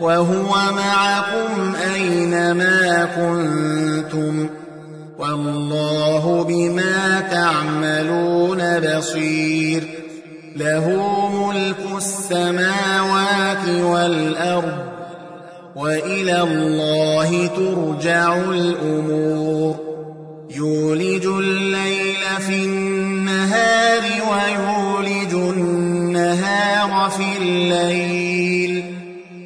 وهو معكم أينما كنتم والله بما تعملون بصير له ملك السماوات والأرض وإلى الله ترجع الأمور يولج الليل في النهار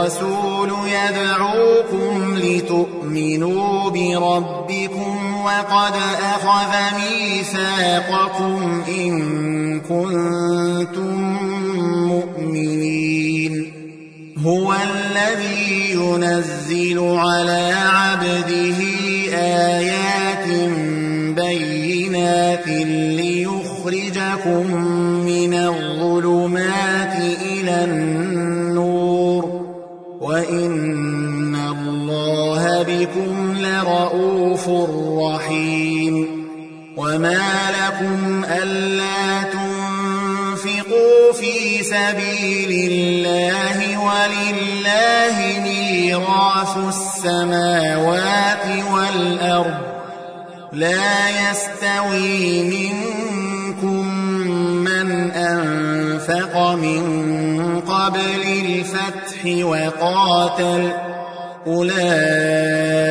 والرسول يدعوكم لتؤمنوا بربكم وقد أخذ ميثاقكم إن كنتم مؤمنين. هو الذي ينزل على عبده آيات بينات ليخرجكم لرؤوف رحيم وما لكم ألا تنفقوا في سبيل الله ولله ميراث السماوات والأرض لا يستوي منكم من أنفق من قبل الفتح وقاتل أولئك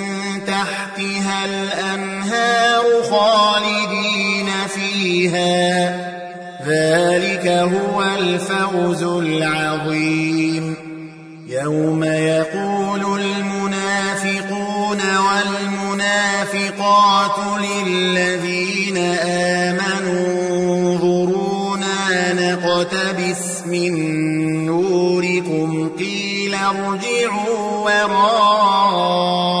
تحتها الأنهار خالدين فيها. ذلك هو الفوز العظيم. يوم يقول المنافقون والمنافقات للذين آمنوا انظرونا نقتبس من نوركم قيل ارجعوا وراءكم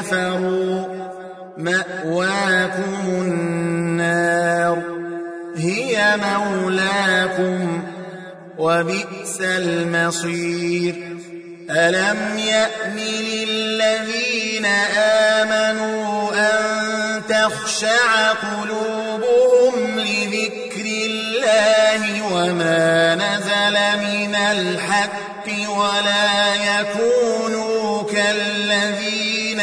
كفروا مأواكم النار هي مولاكم وبئس المصير ألم يأن للذين آمنوا أن تخشع قلوبهم لذكر الله وما نزل من الحق ولا يكونوا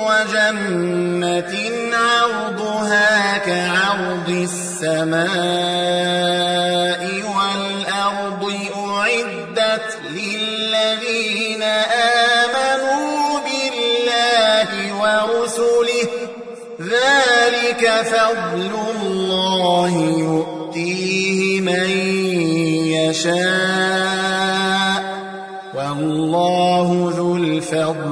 وجنة عرضها كعرض السماء والأرض أعدت للذين آمنوا بالله ورسله ذلك فضل الله يؤتيه من يشاء. والله ذو الفضل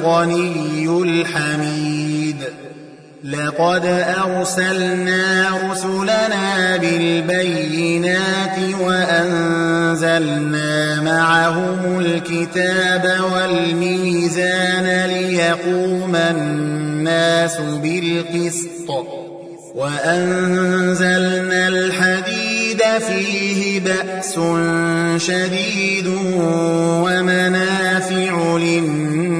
الغني الحميد. لقد أرسلنا رسلنا بالبينات وأنزلنا معهم الكتاب والميزان ليقوم الناس بالقسط. وأنزلنا الحديد فيه بأس شديد ومنافع للناس.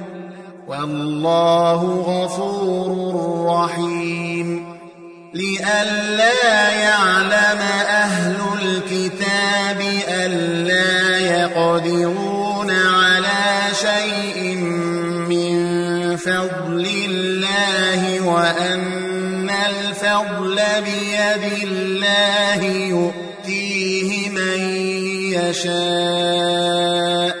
والله غفور رحيم. لئلا يعلم أهل الكتاب ألا يقدرون على شيء من فضل الله وأن الفضل بيد الله يؤتيه من يشاء.